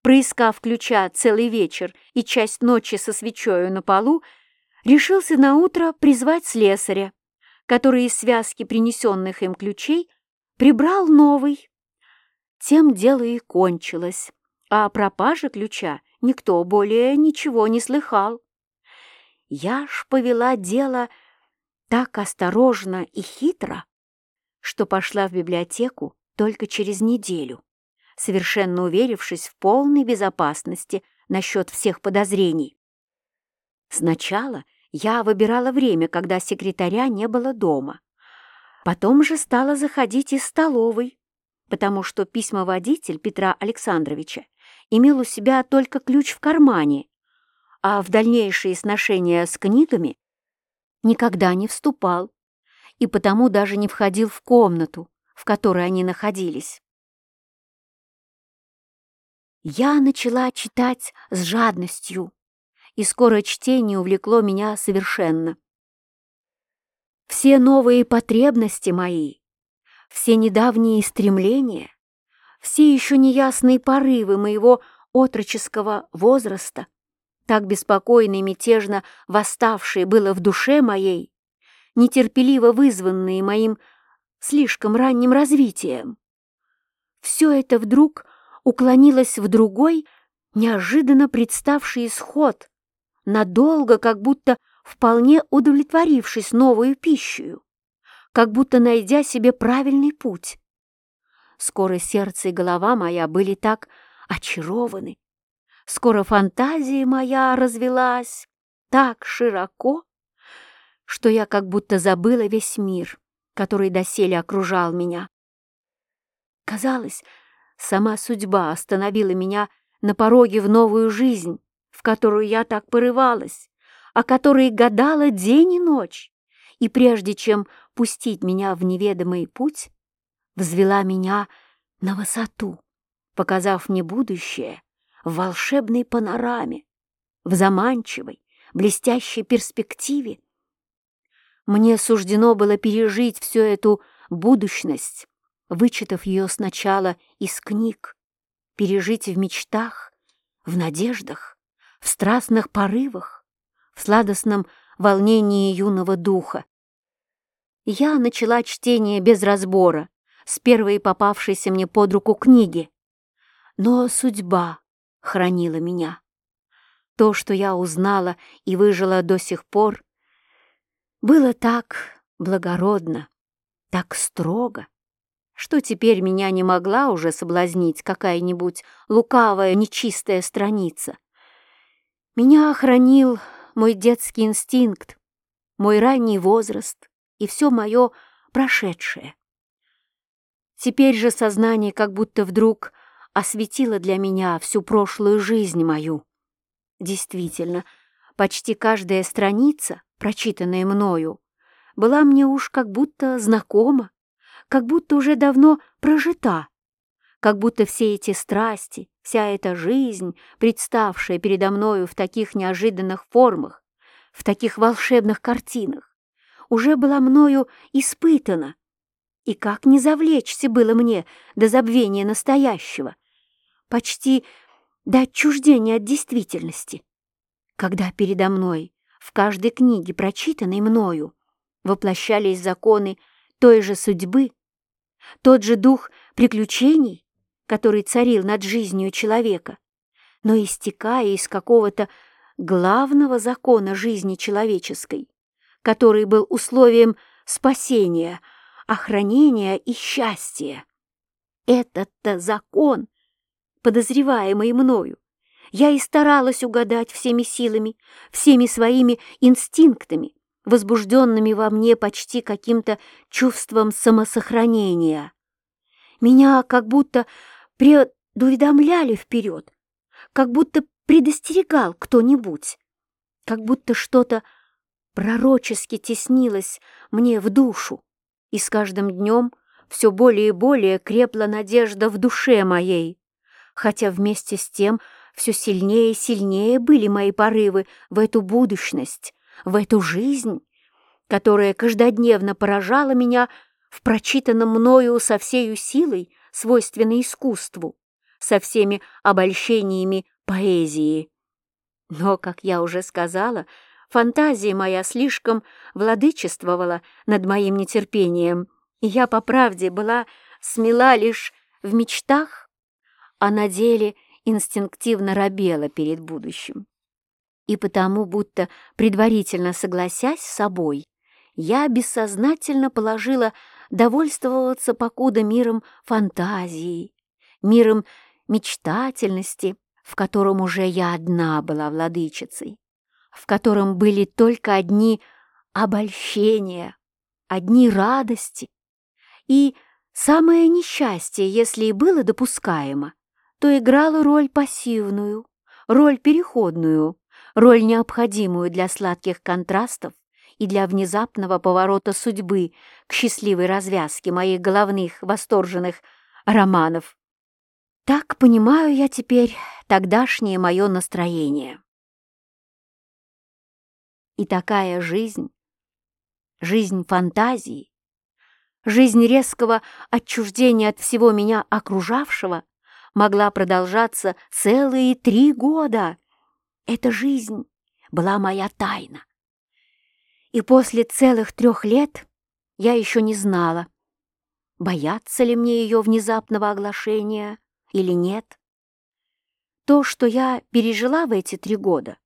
проискав ключа целый вечер и часть ночи со свечою на полу, решился на утро призвать слесаря, который из связки принесенных им ключей прибрал новый. Тем дело и кончилось, а о пропаже ключа никто более ничего не слыхал. Я ж повела дело так осторожно и хитро, что пошла в библиотеку только через неделю, совершенно уверившись в полной безопасности насчет всех подозрений. Сначала я выбирала время, когда секретаря не было дома. Потом же стала заходить из столовой, потому что письмоводитель Петра Александровича имел у себя только ключ в кармане, а в дальнейшие сношения с книгами никогда не вступал и потому даже не входил в комнату, в которой они находились. Я начала читать с жадностью, и скоро чтение увлекло меня совершенно. Все новые потребности мои, все недавние стремления, все еще неясные порывы моего отроческого возраста, так беспокойно и мятежно восставшие было в душе моей, нетерпеливо вызванные моим слишком ранним развитием. Все это вдруг уклонилось в другой, неожиданно представший исход, надолго, как будто вполне удовлетворившись новую пищу, как будто найдя себе правильный путь. Скоро сердце и голова моя были так очарованы, скоро фантазия моя развелась так широко, что я как будто забыла весь мир, который доселе окружал меня. Казалось, сама судьба остановила меня на пороге в новую жизнь, в которую я так порывалась, о которой гадала день и ночь, и прежде чем пустить меня в неведомый путь, взвела меня на высоту, показав мне будущее в волшебной панораме, в заманчивой, блестящей перспективе. Мне суждено было пережить всю эту будущность, вычитав ее сначала из книг, пережить в мечтах, в надеждах, в страстных порывах, в сладостном волнении юного духа. Я начала чтение без разбора, с первой попавшейся мне под руку книги. Но судьба хранила меня. То, что я узнала и выжила до сих пор, было так благородно, так строго, что теперь меня не могла уже соблазнить какая-нибудь лукавая, нечистая страница. Меня охранил мой детский инстинкт, мой ранний возраст и все мое прошедшее. Теперь же сознание как будто вдруг осветило для меня всю прошлую жизнь мою. Действительно, почти каждая страница, прочитанная мною, была мне уж как будто знакома, как будто уже давно прожита, как будто все эти страсти, вся эта жизнь, представшая передо мною в таких неожиданных формах, в таких волшебных картинах, уже была мною испытана. И как не завлечься было мне до забвения настоящего, почти до отчуждения от действительности, когда передо мной в каждой книге, прочитанной мною, воплощались законы той же судьбы, тот же дух приключений, который царил над жизнью человека, но истекая из какого-то главного закона жизни человеческой, который был условием спасения, охранения и счастья. Этот-то закон, подозреваемый мною, я и старалась угадать всеми силами, всеми своими инстинктами, возбужденными во мне почти каким-то чувством самосохранения. Меня как будто предуведомляли вперед, как будто предостерегал кто-нибудь, как будто что-то пророчески теснилось мне в душу, и с каждым днем все более и более крепла надежда в душе моей, хотя вместе с тем все сильнее и сильнее были мои порывы в эту будущность, в эту жизнь, которая каждодневно поражала меня в прочитанном мною со всею силой, свойственной искусству, со всеми обольщениями поэзии. Но, как я уже сказала, фантазия моя слишком владычествовала над моим нетерпением, и я, по правде, была смела лишь в мечтах, а на деле инстинктивно робела перед будущим. И потому, будто предварительно согласясь с собой, я бессознательно положила довольствоваться покуда миром фантазии, миром мечтательности, в котором уже я одна была владычицей, в котором были только одни обольщения, одни радости. И самое несчастье, если и было допускаемо, то играло роль пассивную, роль переходную, роль необходимую для сладких контрастов и для внезапного поворота судьбы к счастливой развязке моих головных восторженных романов. Так понимаю я теперь тогдашнее мое настроение. И такая жизнь, жизнь фантазии, жизнь резкого отчуждения от всего меня окружавшего могла продолжаться целые три года. Эта жизнь была моя тайна. И после целых трех лет я еще не знала, бояться ли мне ее внезапного оглашения или нет. То, что я пережила в эти три года,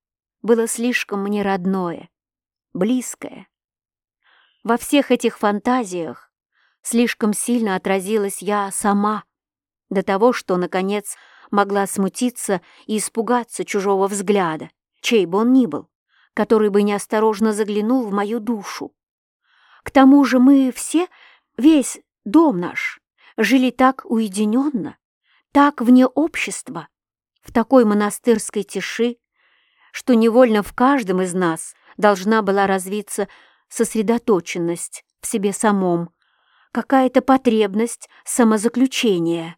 было слишком мне родное, близкое. Во всех этих фантазиях слишком сильно отразилась я сама, до того, что, наконец, могла смутиться и испугаться чужого взгляда, чей бы он ни был который бы неосторожно заглянул в мою душу. К тому же мы все, весь дом наш, жили так уединенно, так вне общества, в такой монастырской тиши, что невольно в каждом из нас должна была развиться сосредоточенность в себе самом, какая-то потребность самозаключения.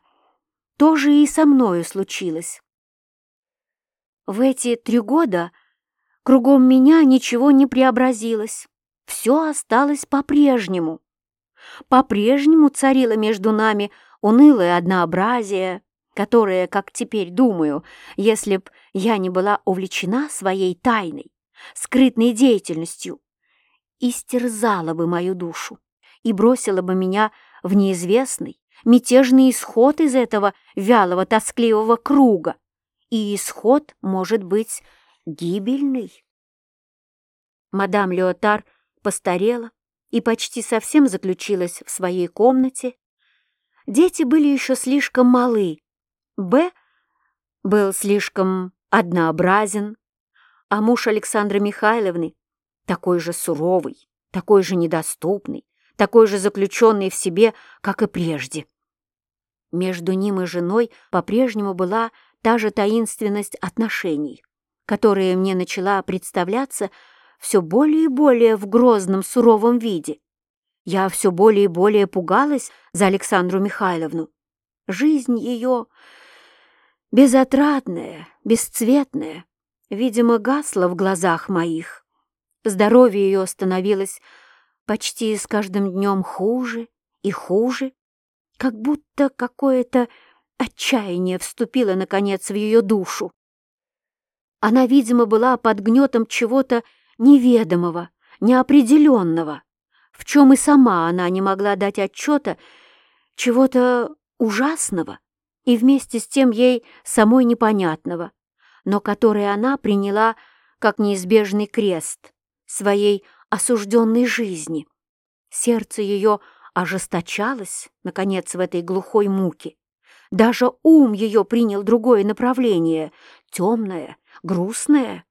То же и со мною случилось. В эти три года кругом меня ничего не преобразилось, все осталось по-прежнему. По-прежнему царило между нами унылое однообразие, которое, как теперь думаю, если б я не была увлечена своей тайной, скрытной деятельностью, истерзала бы мою душу и бросила бы меня в неизвестный, мятежный исход из этого вялого, тоскливого круга, и исход может быть гибельный. Мадам Леотар постарела и почти совсем заключилась в своей комнате. Дети были еще слишком малы. Б был слишком однообразен, а муж Александры Михайловны такой же суровый, такой же недоступный, такой же заключенный в себе, как и прежде. Между ним и женой по-прежнему была та же таинственность отношений, которая мне начала представляться все более и более в грозном суровом виде. Я все более и более пугалась за Александру Михайловну. Жизнь ее безотрадная, бесцветная, видимо, гасла в глазах моих. Здоровье ее становилось почти с каждым днем хуже и хуже, как будто какое-то Отчаяние вступило, наконец, в ее душу. Она, видимо, была под гнетом чего-то неведомого, неопределенного, в чем и сама она не могла дать отчета, чего-то ужасного и вместе с тем ей самой непонятного, но которое она приняла как неизбежный крест своей осужденной жизни. Сердце ее ожесточалось, наконец, в этой глухой муке. Даже ум ее принял другое направление, темное, грустное.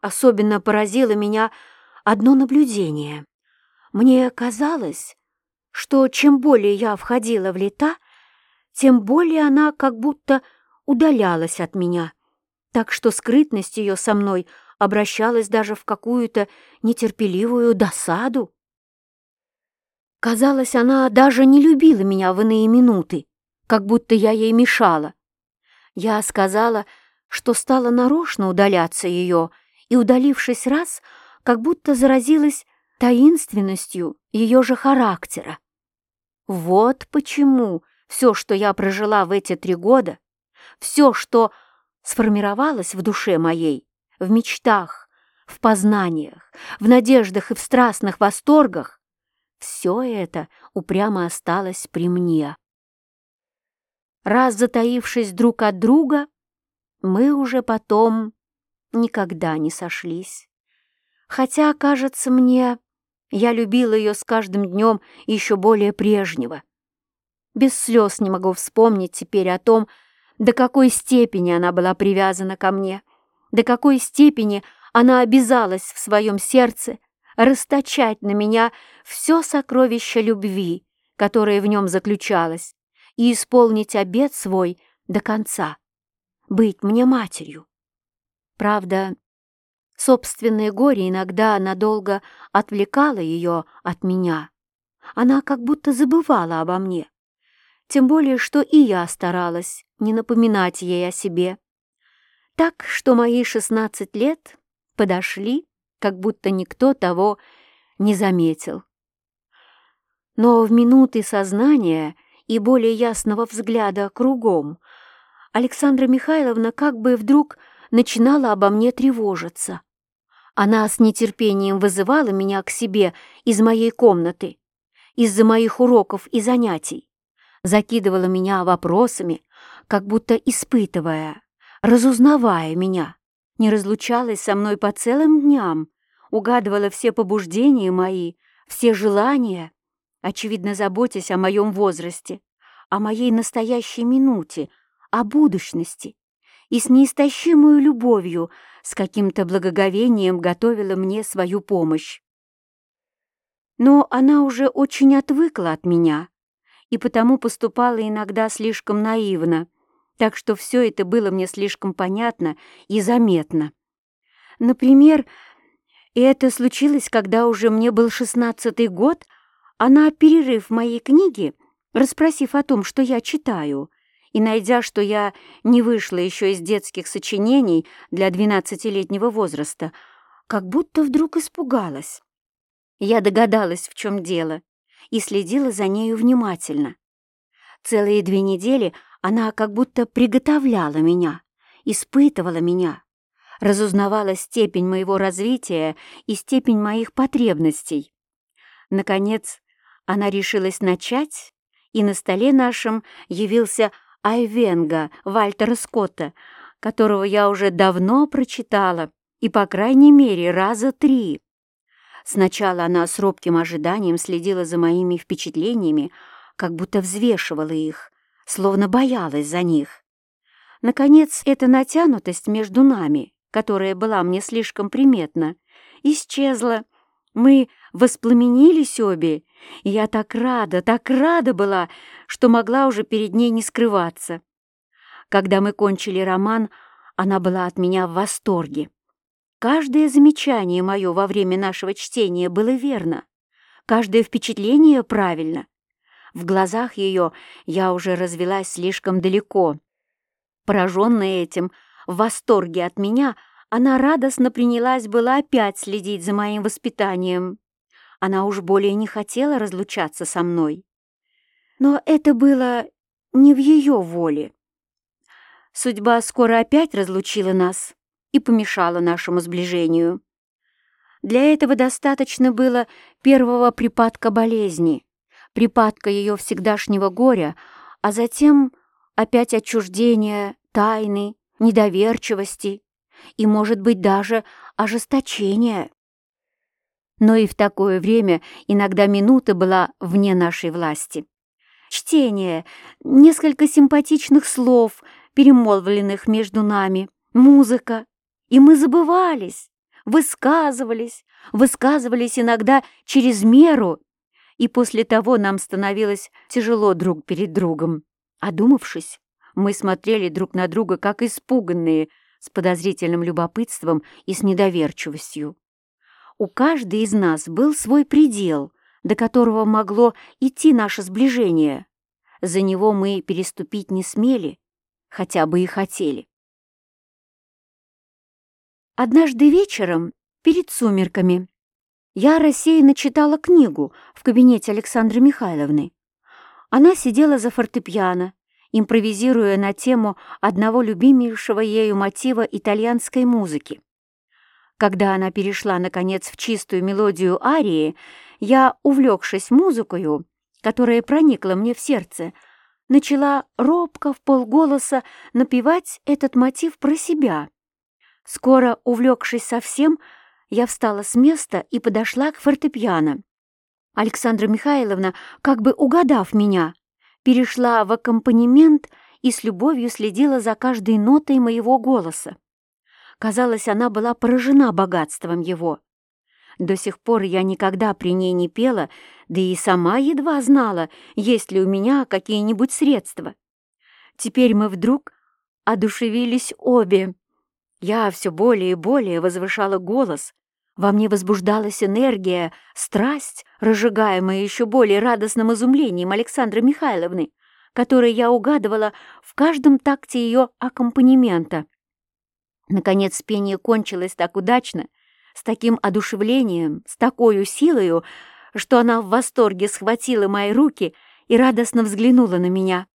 Особенно поразило меня одно наблюдение. Мне казалось, что чем более я входила в лета, тем более она как будто удалялась от меня, так что скрытность ее со мной обращалась даже в какую-то нетерпеливую досаду. Казалось, она даже не любила меня в иные минуты, как будто я ей мешала. Я сказала, что стала нарочно удаляться ее, и, удалившись раз, как будто заразилась таинственностью ее же характера. Вот почему все, что я прожила в эти три года, все, что сформировалось в душе моей, в мечтах, в познаниях, в надеждах и в страстных восторгах, все это упрямо осталось при мне. Раз затаившись друг от друга, мы уже потом никогда не сошлись. Хотя, кажется мне, я любила ее с каждым днем еще более прежнего. Без слез не могу вспомнить теперь о том, до какой степени она была привязана ко мне, до какой степени она обязалась в своем сердце расточать на меня все сокровище любви, которое в нем заключалось, и исполнить обет свой до конца, быть мне матерью. Правда, собственное горе иногда надолго отвлекало ее от меня. Она как будто забывала обо мне. Тем более, что и я старалась не напоминать ей о себе. Так что мои шестнадцать лет подошли как будто никто того не заметил. Но в минуты сознания и более ясного взгляда кругом Александра Михайловна как бы вдруг начинала обо мне тревожиться. Она с нетерпением вызывала меня к себе из моей комнаты, из-за моих уроков и занятий, закидывала меня вопросами, как будто испытывая, разузнавая меня не разлучалась со мной по целым дням, угадывала все побуждения мои, все желания, очевидно, заботясь о моем возрасте, о моей настоящей минуте, о будущности, и с неистощимой любовью, с каким-то благоговением готовила мне свою помощь. Но она уже очень отвыкла от меня и потому поступала иногда слишком наивно, так что все это было мне слишком понятно и заметно. Например, и это случилось, когда уже мне был шестнадцатый год, а на перерыв моей книги, расспросив о том, что я читаю, и найдя, что я не вышла еще из детских сочинений для двенадцатилетнего возраста, как будто вдруг испугалась. Я догадалась, в чем дело, и следила за нею внимательно. Целые две недели она как будто приготовляла меня, испытывала меня, разузнавала степень моего развития и степень моих потребностей. Наконец, она решилась начать, и на столе нашем явился Айвенга Вальтера Скотта, которого я уже давно прочитала, и, по крайней мере, раза три. Сначала она с робким ожиданием следила за моими впечатлениями, как будто взвешивала их, словно боялась за них. Наконец, эта натянутость между нами, которая была мне слишком приметна, исчезла. Мы воспламенились обе, и я так рада, так рада была, что могла уже перед ней не скрываться. Когда мы кончили роман, она была от меня в восторге. Каждое замечание мое во время нашего чтения было верно, каждое впечатление правильно. В глазах ее я уже развелась слишком далеко. Пораженная этим, в восторге от меня, она радостно принялась была опять следить за моим воспитанием. Она уж более не хотела разлучаться со мной. Но это было не в ее воле. Судьба скоро опять разлучила нас и помешала нашему сближению. Для этого достаточно было первого припадка болезни, припадка ее всегдашнего горя, а затем опять отчуждения, тайны, недоверчивости и, может быть, даже ожесточения. Но и в такое время иногда минута была вне нашей власти. Чтение, несколько симпатичных слов, перемолвленных между нами, музыка, и мы забывались, высказывались, высказывались иногда через меру, и после того нам становилось тяжело друг перед другом. Одумавшись, мы смотрели друг на друга, как испуганные, с подозрительным любопытством и с недоверчивостью. У каждой из нас был свой предел, до которого могло идти наше сближение. За него мы переступить не смели, хотя бы и хотели. Однажды вечером, перед сумерками, я рассеянно читала книгу в кабинете Александры Михайловны. Она сидела за фортепиано, импровизируя на тему одного любимейшего ею мотива итальянской музыки. Когда она перешла, наконец, в чистую мелодию арии, я, увлекшись музыкою, которая проникла мне в сердце, начала робко в полголоса напевать этот мотив про себя. Скоро, увлекшись совсем, я встала с места и подошла к фортепиано. Александра Михайловна, как бы угадав меня, перешла в аккомпанемент и с любовью следила за каждой нотой моего голоса. Казалось, она была поражена богатством его. До сих пор я никогда при ней не пела, да и сама едва знала, есть ли у меня какие-нибудь средства. Теперь мы вдруг одушевились обе. Я все более и более возвышала голос. Во мне возбуждалась энергия, страсть, разжигаемая еще более радостным изумлением Александры Михайловны, которое я угадывала в каждом такте ее аккомпанемента. Наконец пение кончилось так удачно, с таким одушевлением, с такой силою, что она в восторге схватила мои руки и радостно взглянула на меня.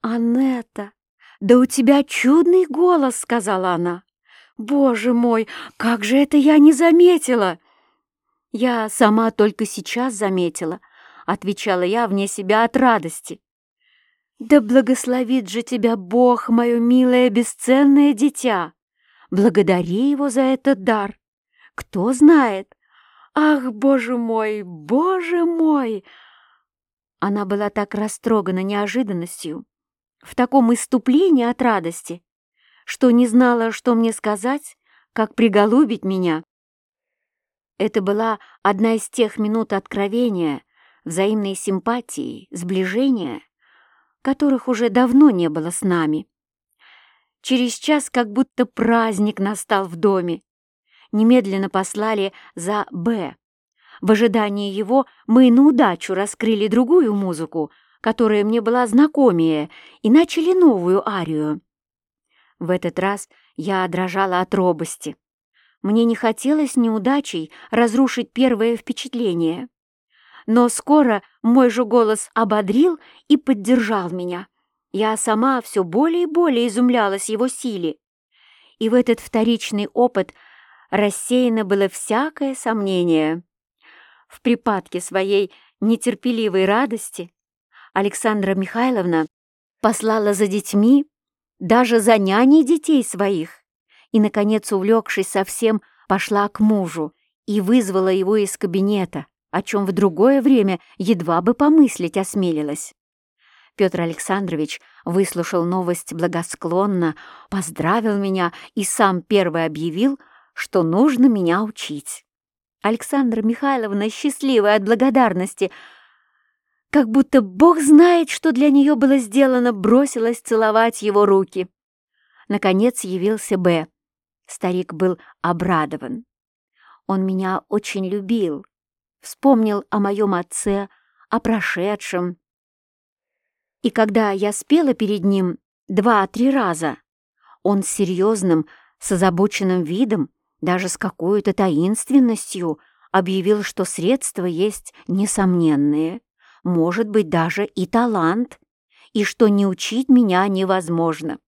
«Анетта!» «Да у тебя чудный голос», — сказала она. «Боже мой, как же это я не заметила!» «Я сама только сейчас заметила», — отвечала я вне себя от радости. «Да благословит же тебя Бог, мое милое бесценное дитя! Благодари его за этот дар! Кто знает? Ах, Боже мой, Боже мой!» Она была так растрогана неожиданностью, в таком иступлении от радости, что не знала, что мне сказать, как приголубить меня. Это была одна из тех минут откровения, взаимной симпатии, сближения, которых уже давно не было с нами. Через час как будто праздник настал в доме. Немедленно послали за «Б». В ожидании его мы на удачу раскрыли другую музыку, которая мне была знакомее, и начали новую арию. В этот раз я дрожала от робости. Мне не хотелось неудачей разрушить первое впечатление. Но скоро мой же голос ободрил и поддержал меня. Я сама все более и более изумлялась его силе. И в этот вторичный опыт рассеяно было всякое сомнение. В припадке своей нетерпеливой радости Александра Михайловна послала за детьми, даже за няней детей своих, и, наконец, увлекшись совсем, пошла к мужу и вызвала его из кабинета, о чем в другое время едва бы помыслить осмелилась. Петр Александрович выслушал новость благосклонно, поздравил меня и сам первый объявил, что нужно меня учить. Александра Михайловна, счастливая от благодарности, как будто Бог знает, что для нее было сделано, бросилась целовать его руки. Наконец явился Б. Старик был обрадован. Он меня очень любил, вспомнил о моем отце, о прошедшем. И когда я спела перед ним два-три раза, он с серьезным, с озабоченным видом, даже с какой-то таинственностью объявил, что средства есть несомненные, может быть, даже и талант, и что не учить меня невозможно.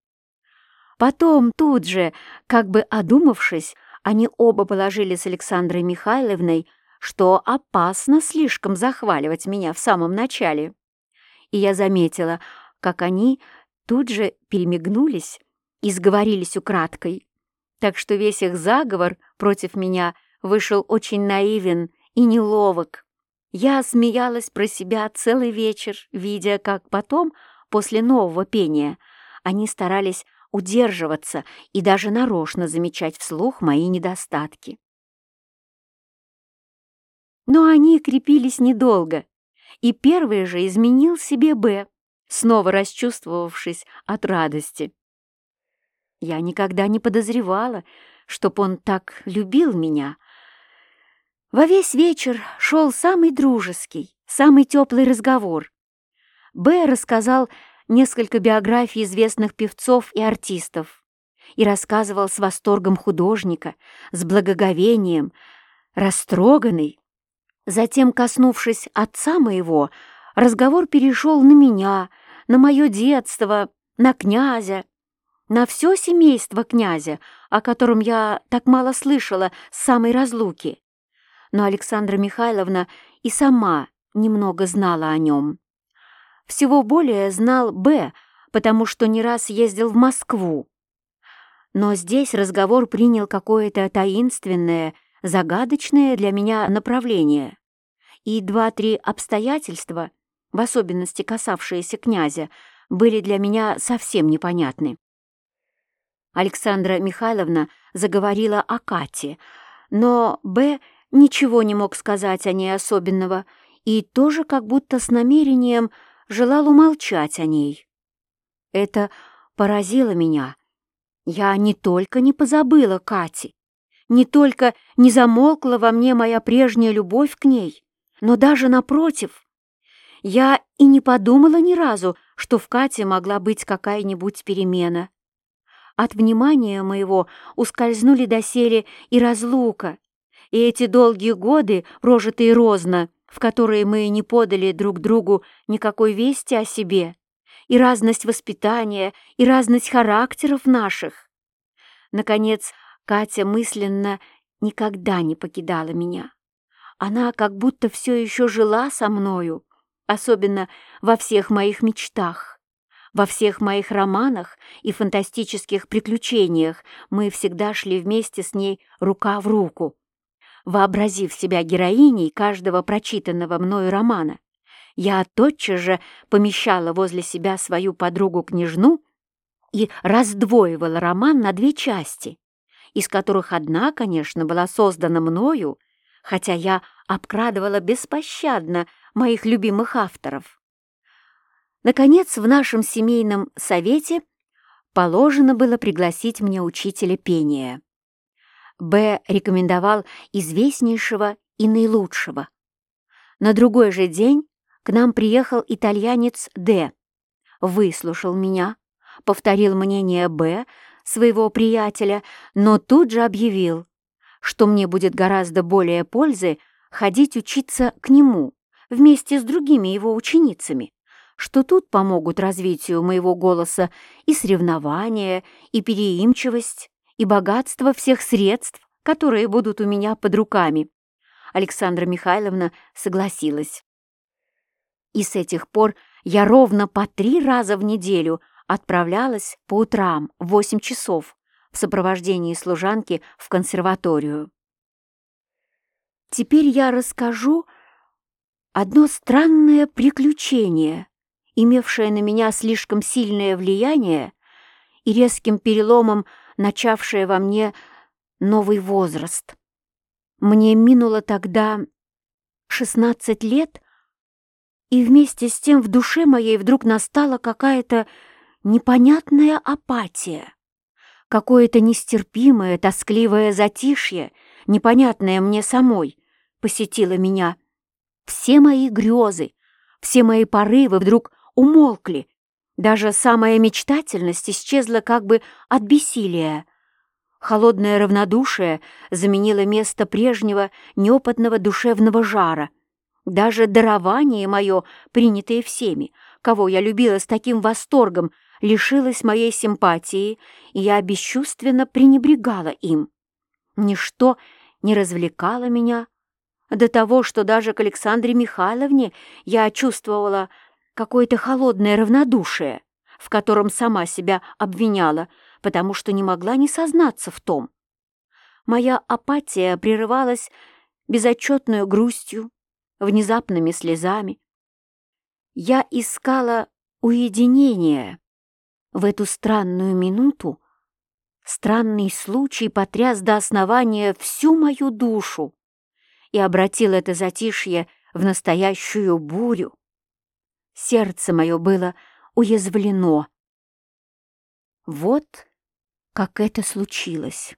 Потом тут же, как бы одумавшись, они оба положили с Александрой Михайловной, что опасно слишком захваливать меня в самом начале. И я заметила, как они тут же перемигнулись и сговорились украдкой. Так что весь их заговор против меня вышел очень наивен и неловок. Я смеялась про себя целый вечер, видя, как потом, после нового пения, они старались удерживаться и даже нарочно замечать вслух мои недостатки. Но они крепились недолго, и первый же изменил себе Б, снова расчувствовавшись от радости. Я никогда не подозревала, чтоб он так любил меня. Во весь вечер шел самый дружеский, самый теплый разговор. Б рассказал несколько биографий известных певцов и артистов и рассказывал с восторгом художника, с благоговением, растроганный. Затем, коснувшись отца моего, разговор перешел на меня, на мое детство, на князя, на все семейство князя, о котором я так мало слышала с самой разлуки. Но Александра Михайловна и сама немного знала о нем. Всего более знал Б, потому что не раз ездил в Москву. Но здесь разговор принял какое-то таинственное, загадочное для меня направление. И два-три обстоятельства, в особенности касавшиеся князя, были для меня совсем непонятны. Александра Михайловна заговорила о Кате, но Б ничего не мог сказать о ней особенного и тоже как будто с намерением желал умолчать о ней. Это поразило меня. Я не только не позабыла Кати, не только не замолкла во мне моя прежняя любовь к ней, но даже напротив. Я и не подумала ни разу, что в Кате могла быть какая-нибудь перемена. От внимания моего ускользнули доселе и разлука, и эти долгие годы, прожитые розно, в которые мы не подали друг другу никакой вести о себе, и разность воспитания, и разность характеров наших. Наконец, Катя мысленно никогда не покидала меня. Она как будто все еще жила со мною, особенно во всех моих мечтах. Во всех моих романах и фантастических приключениях мы всегда шли вместе с ней рука в руку. Вообразив себя героиней каждого прочитанного мною романа, я тотчас же помещала возле себя свою подругу-княжну и раздвоивала роман на две части, из которых одна, конечно, была создана мною, хотя я обкрадывала беспощадно моих любимых авторов. Наконец, в нашем семейном совете положено было пригласить мне учителя пения. Б. рекомендовал известнейшего и наилучшего. На другой же день к нам приехал итальянец Д. Выслушал меня, повторил мнение Б. своего приятеля, но тут же объявил, что мне будет гораздо более пользы ходить учиться к нему вместе с другими его ученицами, что тут помогут развитию моего голоса и соревнования, и переимчивость, и богатство всех средств, которые будут у меня под руками. Александра Михайловна согласилась. И с этих пор я ровно по три раза в неделю отправлялась по утрам в восемь часов в сопровождении служанки в консерваторию. Теперь я расскажу одно странное приключение, имевшее на меня слишком сильное влияние и резким переломом начавшее во мне новый возраст. Мне минуло тогда шестнадцать лет, и вместе с тем в душе моей вдруг настала какая-то непонятная апатия, какое-то нестерпимое, тоскливое затишье, непонятное мне самой, посетило меня. Все мои грезы, все мои порывы вдруг умолкли, даже самая мечтательность исчезла как бы от бессилия. Холодное равнодушие заменило место прежнего неопытного душевного жара — даже дарование мое, принятое всеми, кого я любила с таким восторгом, лишилось моей симпатии, и я бесчувственно пренебрегала им. Ничто не развлекало меня до того, что даже к Александре Михайловне я чувствовала какое-то холодное равнодушие, в котором сама себя обвиняла, потому что не могла не сознаться в том. Моя апатия прерывалась безотчетную грустью, внезапными слезами. Я искала уединения. В эту странную минуту странный случай потряс до основания всю мою душу и обратил это затишье в настоящую бурю. Сердце мое было уязвлено. Вот как это случилось.